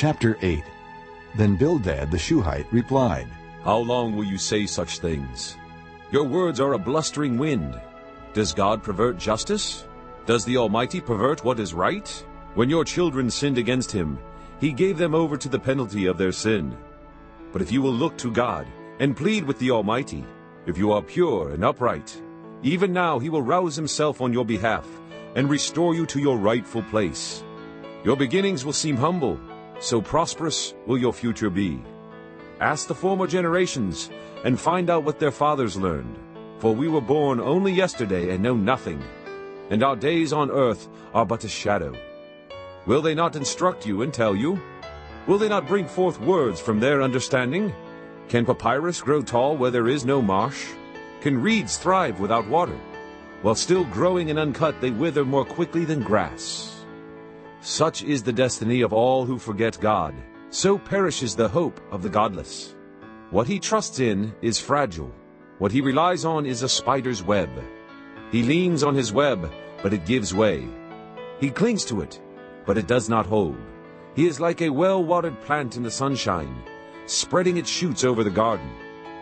Chapter 8 Then Bildad the Shuhite replied, How long will you say such things? Your words are a blustering wind. Does God pervert justice? Does the Almighty pervert what is right? When your children sinned against him, he gave them over to the penalty of their sin. But if you will look to God and plead with the Almighty, if you are pure and upright, even now he will rouse himself on your behalf and restore you to your rightful place. Your beginnings will seem humble, so prosperous will your future be. Ask the former generations and find out what their fathers learned. For we were born only yesterday and know nothing, and our days on earth are but a shadow. Will they not instruct you and tell you? Will they not bring forth words from their understanding? Can papyrus grow tall where there is no marsh? Can reeds thrive without water? While still growing and uncut, they wither more quickly than grass. Such is the destiny of all who forget God. So perishes the hope of the godless. What he trusts in is fragile. What he relies on is a spider's web. He leans on his web, but it gives way. He clings to it, but it does not hold. He is like a well-watered plant in the sunshine, spreading its shoots over the garden.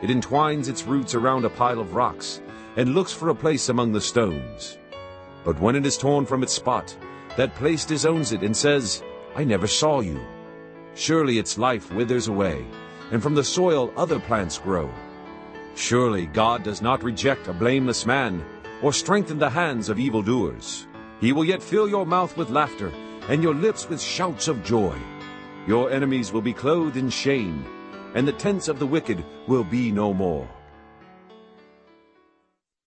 It entwines its roots around a pile of rocks and looks for a place among the stones. But when it is torn from its spot, that place disowns it and says, I never saw you. Surely its life withers away, and from the soil other plants grow. Surely God does not reject a blameless man, or strengthen the hands of evildoers. He will yet fill your mouth with laughter, and your lips with shouts of joy. Your enemies will be clothed in shame, and the tents of the wicked will be no more.